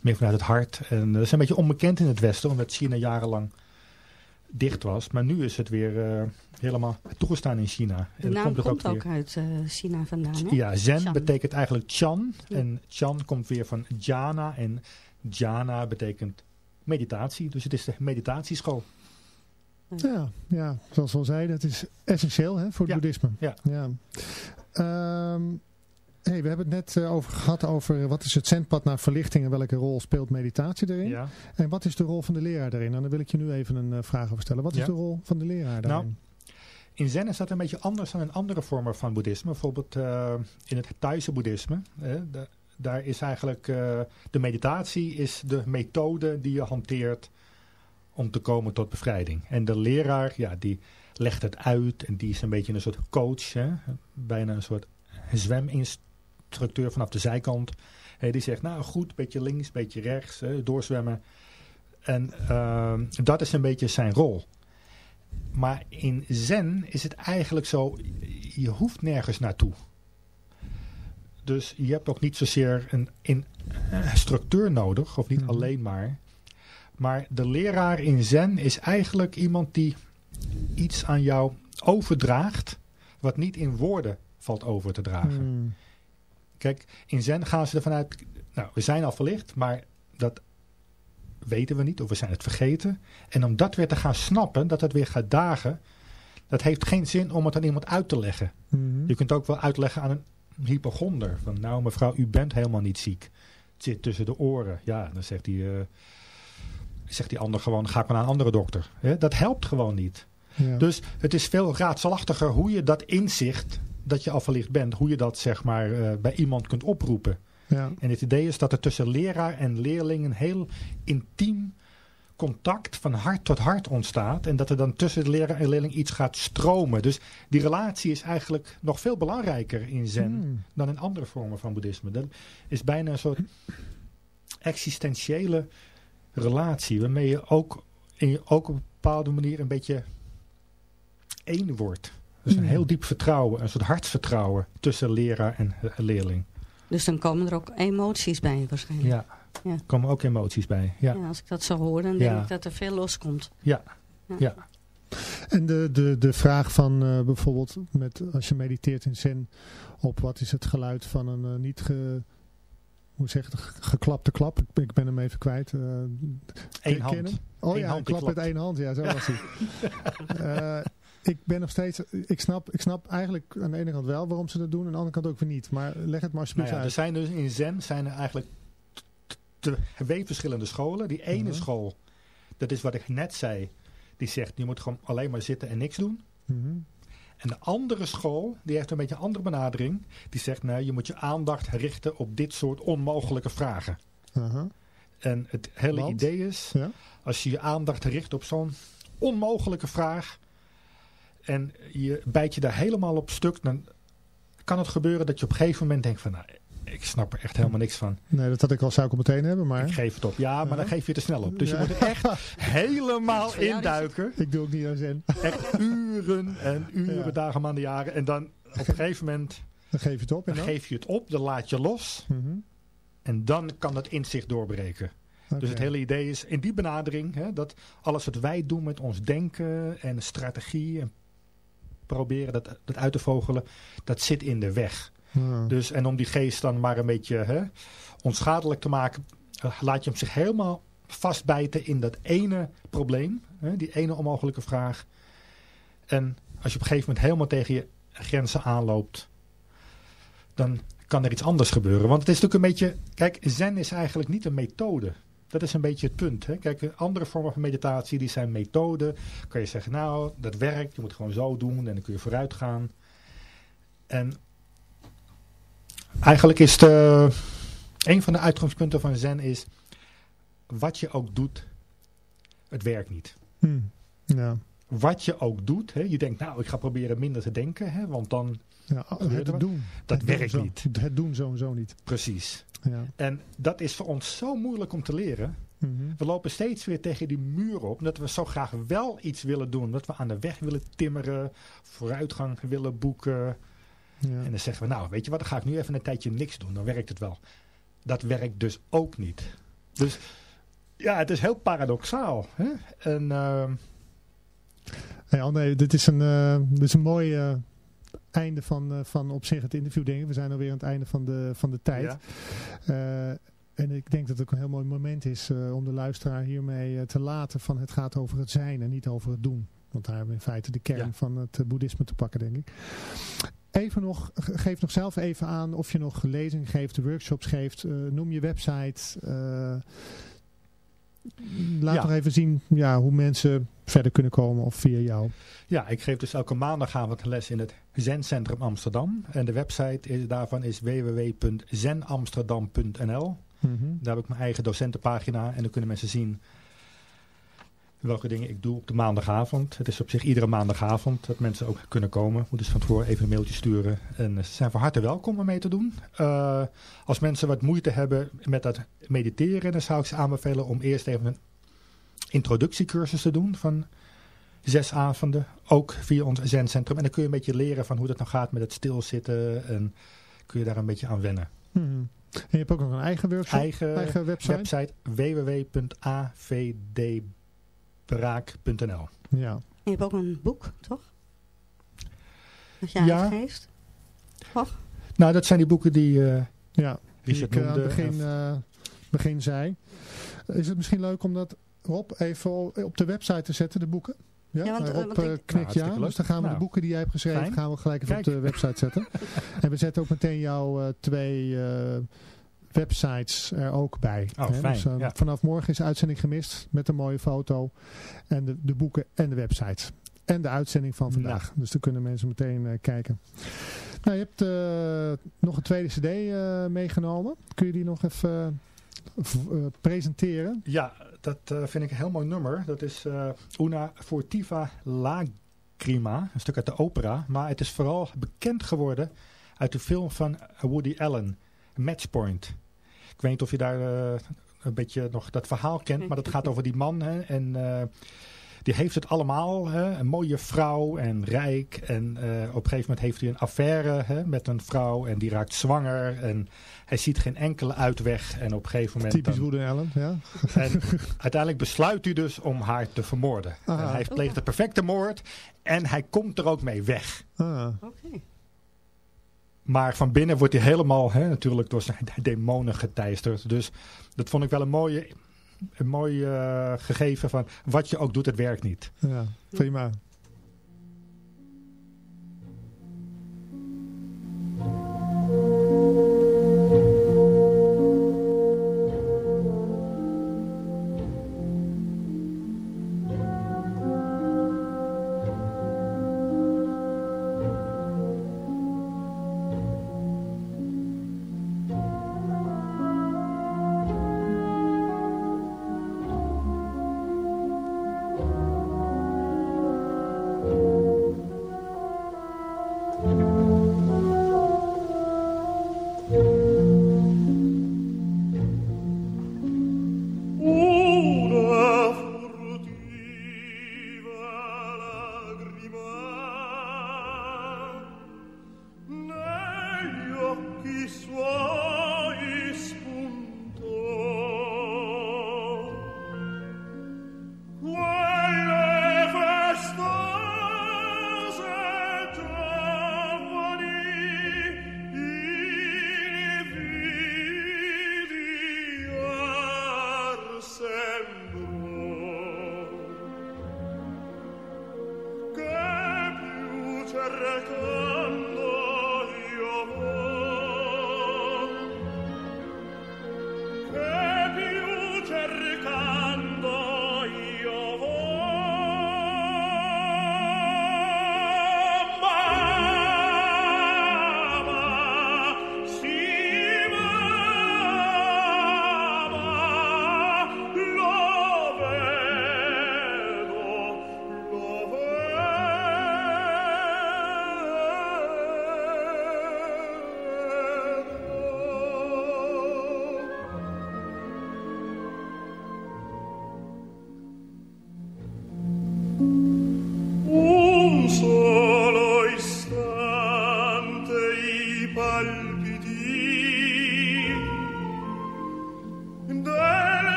meer vanuit het hart. En dat is een beetje onbekend in het Westen, omdat China jarenlang dicht was. Maar nu is het weer eh, helemaal toegestaan in China. De En naam komt komt, het ook ook uit eh, China vandaan, hè? ja, zen Chan. betekent eigenlijk chan. Ja. En chan komt weer van jhana. En jhana betekent meditatie. Dus het is de meditatieschool. Ja, ja, zoals we al zeiden, het is essentieel hè, voor het Ja, boeddhisme. ja. Ehm, hey, we hebben het net eh, over gehad over wat is het zendpad naar verlichting en welke rol speelt meditatie erin. Ja. En wat is de rol van de leraar daarin? En daar wil ik je nu even een eh, vraag over stellen. Wat is Ja. de rol van de leraar daarin? In zen is dat een beetje anders dan in andere vormen van boeddhisme. Bijvoorbeeld eh, in het Thaise boeddhisme. daar is eigenlijk eh, de meditatie is de methode die je hanteert om te komen tot bevrijding. En de leraar, ja, die legt het uit en die is een beetje een soort coach. Hè, bijna een soort zweminstructeur vanaf de zijkant. Hè, die zegt, nou goed, beetje links, beetje rechts, hè, doorzwemmen. En ehm, dat is een beetje zijn rol. Maar in zen is het eigenlijk zo, je hoeft nergens naartoe. Dus je hebt ook niet zozeer een, een eh, structuur nodig, of niet Mhm. alleen maar. Maar de leraar in zen is eigenlijk iemand die iets aan jou overdraagt, wat niet in woorden valt over te dragen. Hmm. Kijk, in zen gaan ze ervan uit, nou, we zijn al verlicht, maar dat weten we niet of we zijn het vergeten. En om dat weer te gaan snappen, dat het weer gaat dagen, dat heeft geen zin om het aan iemand uit te leggen. Mhm. Je kunt ook wel uitleggen aan een hypochonder, van nou mevrouw, u bent helemaal niet ziek. Het zit tussen de oren. Ja, dan zegt die, eh, zegt die ander gewoon, ga ik maar naar een andere dokter. Hè, dat helpt gewoon niet. Ja. Dus het is veel raadselachtiger hoe je dat inzicht, dat je al verlicht bent, hoe je dat zeg maar eh, bij iemand kunt oproepen. ja. En het idee is dat er tussen leraar en leerling een heel intiem contact van hart tot hart ontstaat. En dat er dan tussen de leraar en leerling iets gaat stromen. Dus die relatie is eigenlijk nog veel belangrijker in zen Hmm. dan in andere vormen van boeddhisme. Dat is bijna een soort existentiële relatie. Waarmee je ook, in je ook op een bepaalde manier een beetje één wordt. Dus een Hmm. heel diep vertrouwen, een soort hartsvertrouwen tussen leraar en eh, leerling. Dus dan komen er ook emoties bij waarschijnlijk. Ja, Ja. er komen ook emoties bij. Ja, Ja, als ik dat zo hoor, dan Ja. denk ik dat er veel loskomt. ja, Ja. ja. En de, de, de vraag van eh, bijvoorbeeld met, als je mediteert in zen op wat is het geluid van een eh, niet ge, hoe zeg je het, ge- geklapte klap. Ik, ben- hem even kwijt. Eén ken- hand. kennen? Oh Eén ja, hand een klap met één hand. Ja, zo was hij. Eh, ik ben nog steeds, ik snap, ik snap eigenlijk aan de ene kant wel waarom ze dat doen, aan de andere kant ook weer niet. Maar leg het maar Nou alsjeblieft ja, er uit. zijn dus in Zen zijn er eigenlijk twee verschillende scholen. Die ene Mhm. school, dat is wat ik net zei, die zegt je moet gewoon alleen maar zitten en niks doen. Mhm. En de andere school, die heeft een beetje een andere benadering. Die zegt, nou, je moet je aandacht richten op dit soort onmogelijke vragen. Aha. En het hele Want? idee is, Ja. als je je aandacht richt op zo'n onmogelijke vraag... en je bijt je daar helemaal op stuk... dan kan het gebeuren dat je op een gegeven moment denkt van... Nou, ik snap er echt helemaal niks van. Nee, dat had ik al zou ik al meteen hebben, maar Ik geef het op. Ja, maar dan geef je te snel op. Dus Ja. je moet er echt helemaal induiken. ik doe ook niet aan zen. Echt uren en uren, Ja. dagen, maanden, jaren. En dan op een gegeven moment Dan geef je het op en dan dan? geef je het op. Dan laat je los. Mhm. En dan kan het inzicht doorbreken. Dus het hele idee is in die benadering, hè, dat alles wat wij doen met ons denken en strategie en proberen dat, dat uit te vogelen, dat zit in de weg. Ja. Dus, en om die geest dan maar een beetje hè, onschadelijk te maken, eh, laat je hem zich helemaal vastbijten in dat ene probleem, hè, die ene onmogelijke vraag. En als je op een gegeven moment helemaal tegen je grenzen aanloopt, dan kan er iets anders gebeuren. Want het is natuurlijk een beetje, kijk, zen is eigenlijk niet een methode. Dat is een beetje het punt. Hè? Kijk, andere vormen van meditatie, die zijn methoden. Kan je zeggen, nou, dat werkt, je moet het gewoon zo doen en dan kun je vooruit gaan. En eigenlijk is de, een van de uitgangspunten van Zen is, wat je ook doet, het werkt niet. Hm. Ja. Wat je ook doet, hè? je denkt, nou, ik ga proberen minder te denken, hè? want dan Ja, er het doen. Dat Het werkt niet. Het doen sowieso niet. precies. Ja. En dat is voor ons zo moeilijk om te leren. Mhm. We lopen steeds weer tegen die muur op. Dat we zo graag wel iets willen doen. Dat we aan de weg willen timmeren. Vooruitgang willen boeken. Ja. En dan zeggen we, nou weet je wat, dan ga ik nu even een tijdje niks doen. Dan werkt het wel. Dat werkt dus ook niet. Dus ja, het is heel paradoxaal. Hè? En Hey André, dit is een, eh, dit is een mooi eh, einde van, eh, van op zich het interview, denk ik. We zijn alweer aan het einde van de, van de tijd. ja, en ik denk dat het ook een heel mooi moment is om de luisteraar hiermee te laten van het gaat over het zijn en niet over het doen. Want daar hebben we in feite de kern Ja. van het boeddhisme te pakken, denk ik. Even nog, ge- geef nog zelf even aan of je nog lezingen geeft, workshops geeft. eh, noem je website. eh, laat Ja. nog even zien ja, hoe mensen verder kunnen komen of via jou. ja, ik geef dus elke maandagavond een les in het Zencentrum Amsterdam. En de website is, daarvan is www.zenamsterdam.nl. Mhm. Daar heb ik mijn eigen docentenpagina en dan kunnen mensen zien welke dingen ik doe op de maandagavond. Het is op zich iedere maandagavond dat mensen ook kunnen komen. Moeten ze van tevoren even een mailtje sturen. En ze zijn van harte welkom om mee te doen. Eh, als mensen wat moeite hebben met dat mediteren, dan zou ik ze aanbevelen om eerst even een introductiecursus te doen van zes avonden. Ook via ons Zencentrum. En dan kun je een beetje leren van hoe dat nou gaat met het stilzitten. En kun je daar een beetje aan wennen. Mhm. En je hebt ook nog een eigen workshop, Eigen, eigen website. website www.avdbraak.nl Ja. En je hebt ook een boek, toch? Dat je Ja. uitgeeft. Nou, dat zijn die boeken die eh Ja, die ik eh, aan noemde. het begin, eh, begin zei. Is het misschien leuk om dat, Rob, even op de website te zetten, de boeken? Ja, Ja, want, Rob want ik- Nou, knikt ja. leuk. Dus dan gaan we de boeken die jij hebt geschreven, fijn. gaan we gelijk even Kijk. op de website zetten. en we zetten ook meteen jouw eh, twee eh, websites er ook bij. Oh, fijn, Dus, eh, ja. Vanaf morgen is de uitzending gemist met een mooie foto. En de, de boeken en de website. En de uitzending van vandaag. Dus dan kunnen mensen meteen eh, kijken. Nou, je hebt eh, nog een tweede cd meegenomen. Kun je die nog even presenteren? Ja, dat vind ik een heel mooi nummer. Dat is Una Furtiva Lagrima, een stuk uit de opera. Maar het is vooral bekend geworden uit de film van Woody Allen, Matchpoint. Ik weet niet of je daar eh, een beetje nog dat verhaal kent, maar dat gaat over die man. Hè, en eh, die heeft het allemaal, hè, een mooie vrouw en rijk. En eh, op een gegeven moment heeft hij een affaire hè, met een vrouw en die raakt zwanger. En hij ziet geen enkele uitweg. En op een gegeven moment... Typisch dan- Woody Allen, ja. en uiteindelijk besluit hij dus om haar te vermoorden. En hij pleegt de perfecte moord en hij komt er ook mee weg. Ah, Oké. Maar van binnen wordt hij helemaal hè, natuurlijk door zijn demonen geteisterd. Dus dat vond ik wel een mooie, een mooi eh, gegeven van wat je ook doet, het werkt niet. ja, prima.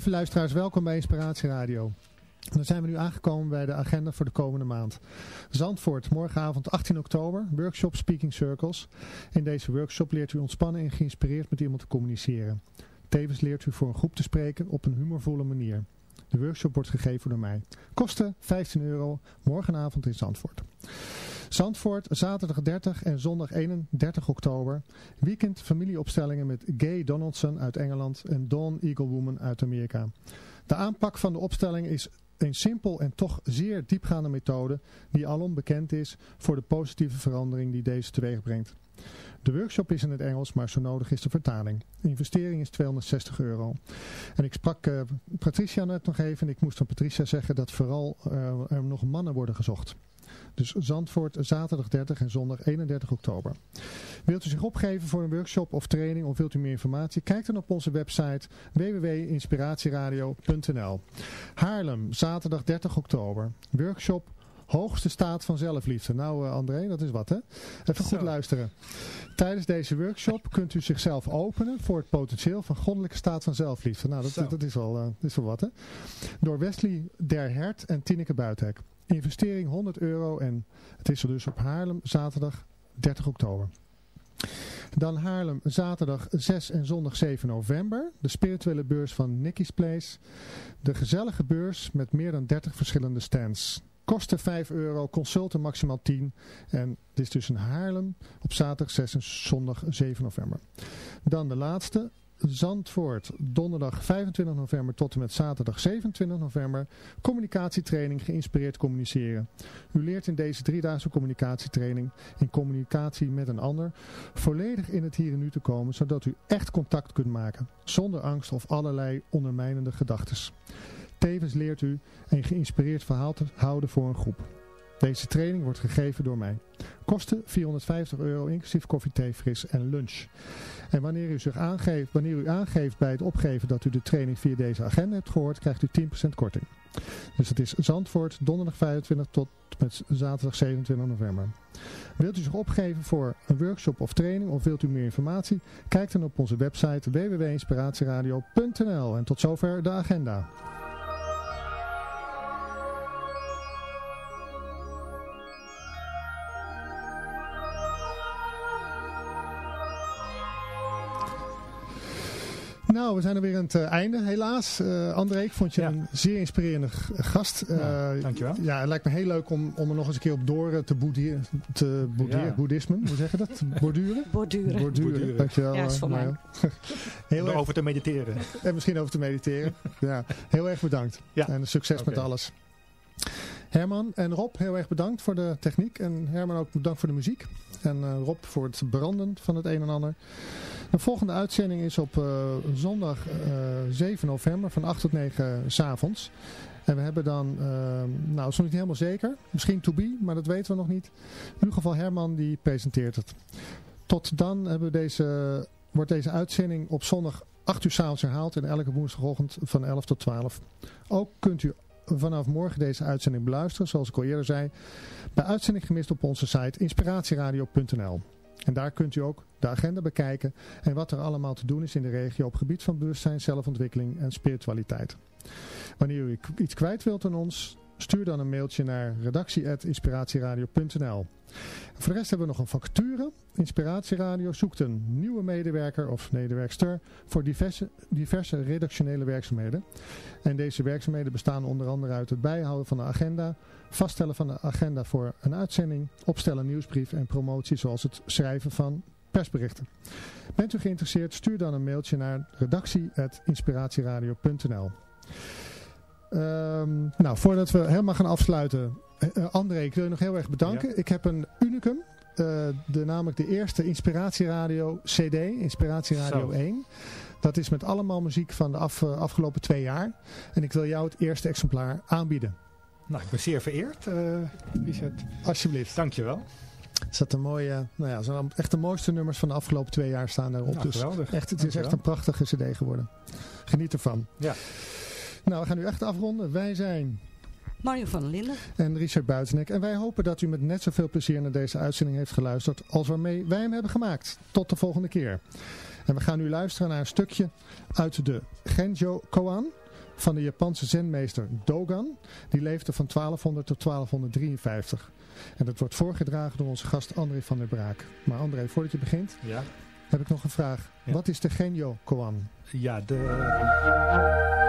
Lieve luisteraars, welkom bij Inspiratie Radio. Dan zijn we nu aangekomen bij de agenda voor de komende maand. Zandvoort, morgenavond 18 oktober, workshop Speaking Circles. In deze workshop leert u ontspannen en geïnspireerd met iemand te communiceren. Tevens leert u voor een groep te spreken op een humorvolle manier. De workshop wordt gegeven door mij. Kosten 15 euro, morgenavond in Zandvoort. Zandvoort, zaterdag 30 en zondag 31 oktober. Weekend familieopstellingen met Gay Donaldson uit Engeland en Dawn Eaglewoman uit Amerika. De aanpak van de opstelling is een simpel en toch zeer diepgaande methode die alom bekend is voor de positieve verandering die deze teweeg brengt. De workshop is in het Engels, maar zo nodig is de vertaling. De investering is 260 euro. En ik sprak uh, Patricia net nog even en ik moest van Patricia zeggen dat vooral uh, er nog mannen worden gezocht. Dus Zandvoort zaterdag 30 en zondag 31 oktober. Wilt u zich opgeven voor een workshop of training of wilt u meer informatie? Kijk dan op onze website www.inspiratieradio.nl Haarlem, zaterdag 30 oktober. Workshop Hoogste staat van zelfliefde. Nou uh, André, dat is wat hè? Even goed luisteren. Tijdens deze workshop kunt u zichzelf openen voor het potentieel van goddelijke staat van zelfliefde. Nou, dat, dat is, wel, uh, is wel wat hè? Door Wesley Der Hert en Tineke Buithek. Investering 100 euro en het is er dus op Haarlem zaterdag 30 oktober. Dan Haarlem zaterdag 6 en zondag 7 november. De spirituele beurs van Nicky's Place. De gezellige beurs met meer dan 30 verschillende stands. Kosten 5 euro, consulten maximaal 10. En dit is dus in Haarlem op zaterdag 6 en zondag 7 november. Dan de laatste, Zandvoort, donderdag 25 november tot en met zaterdag 27 november. Communicatietraining geïnspireerd communiceren. U leert in deze driedaagse communicatietraining in communicatie met een ander volledig in het hier en nu te komen, zodat u echt contact kunt maken, zonder angst of allerlei ondermijnende gedachten. Tevens leert u een geïnspireerd verhaal te houden voor een groep. Deze training wordt gegeven door mij. Kosten 450 euro inclusief koffie, thee, fris en lunch. En wanneer u, zich aangeeft, wanneer u aangeeft bij het opgeven dat u de training via deze agenda hebt gehoord, krijgt u 10% korting. Dus het is Zandvoort, donderdag 25 tot met zaterdag 27 november. Wilt u zich opgeven voor een workshop of training of wilt u meer informatie? Kijk dan op onze website www.inspiratieradio.nl En tot zover de agenda. Nou, we zijn er weer aan het uh, einde, helaas. Uh, André, ik vond je ja. een zeer inspirerende gast. Uh, ja, dankjewel. Ja, het lijkt me heel leuk om, om er nog eens een keer op door te boedieren. Te boedieren, ja. boeddhismen, hoe zeg je dat? Borduren? Borduren. Borduren, Borduren. dankjewel. Ja, is voor mij. heel erg... over te mediteren. En misschien over te mediteren. ja, heel erg bedankt. Ja. En succes okay. met alles. Herman en Rob, heel erg bedankt voor de techniek. En Herman ook bedankt voor de muziek. En uh, Rob voor het branden van het een en ander. De volgende uitzending is op uh, zondag uh, 7 november van 8 tot 9 s avonds. En we hebben dan, uh, nou dat is nog niet helemaal zeker, misschien to be, maar dat weten we nog niet. In ieder geval Herman die presenteert het. Tot dan hebben we deze, wordt deze uitzending op zondag 8 uur s'avonds herhaald en elke woensdagochtend van 11 tot 12. Ook kunt u vanaf morgen deze uitzending beluisteren, zoals ik al eerder zei, bij uitzending gemist op onze site inspiratieradio.nl. En daar kunt u ook de agenda bekijken en wat er allemaal te doen is in de regio op gebied van bewustzijn, zelfontwikkeling en spiritualiteit. Wanneer u iets kwijt wilt aan ons, stuur dan een mailtje naar redactie.inspiratieradio.nl Voor de rest hebben we nog een vacature. Inspiratieradio zoekt een nieuwe medewerker of medewerkster voor diverse, diverse redactionele werkzaamheden. En deze werkzaamheden bestaan onder andere uit het bijhouden van de agenda, vaststellen van de agenda voor een uitzending, opstellen nieuwsbrief en promotie zoals het schrijven van persberichten. Bent u geïnteresseerd, stuur dan een mailtje naar redactie.inspiratieradio.nl Um, nou, voordat we helemaal gaan afsluiten. Uh, André, ik wil je nog heel erg bedanken. Ja. Ik heb een unicum. Uh, de, namelijk de eerste Inspiratieradio CD. Inspiratieradio Zo. 1. Dat is met allemaal muziek van de af, uh, afgelopen twee jaar. En ik wil jou het eerste exemplaar aanbieden. Nou, ik ben zeer vereerd, uh, Richard. Alsjeblieft. Dankjewel. Er zat een mooie, nou ja, zijn echt de mooiste nummers van de afgelopen twee jaar staan daarop. Nou, dus geweldig. echt, het is echt een prachtige cd geworden. Geniet ervan. Ja. Nou, we gaan nu echt afronden. Wij zijn Mario van der Linden. en Richard Buitenek. En wij hopen dat u met net zoveel plezier naar deze uitzending heeft geluisterd als waarmee wij hem hebben gemaakt. Tot de volgende keer. En we gaan nu luisteren naar een stukje uit de Genjo Koan van de Japanse zenmeester Dogan. Die leefde van 1200 tot 1253. En dat wordt voorgedragen door onze gast André van der Braak. Maar André, voordat je begint, Ja, heb ik nog een vraag. Ja. Wat is de Genjo Koan? ja de,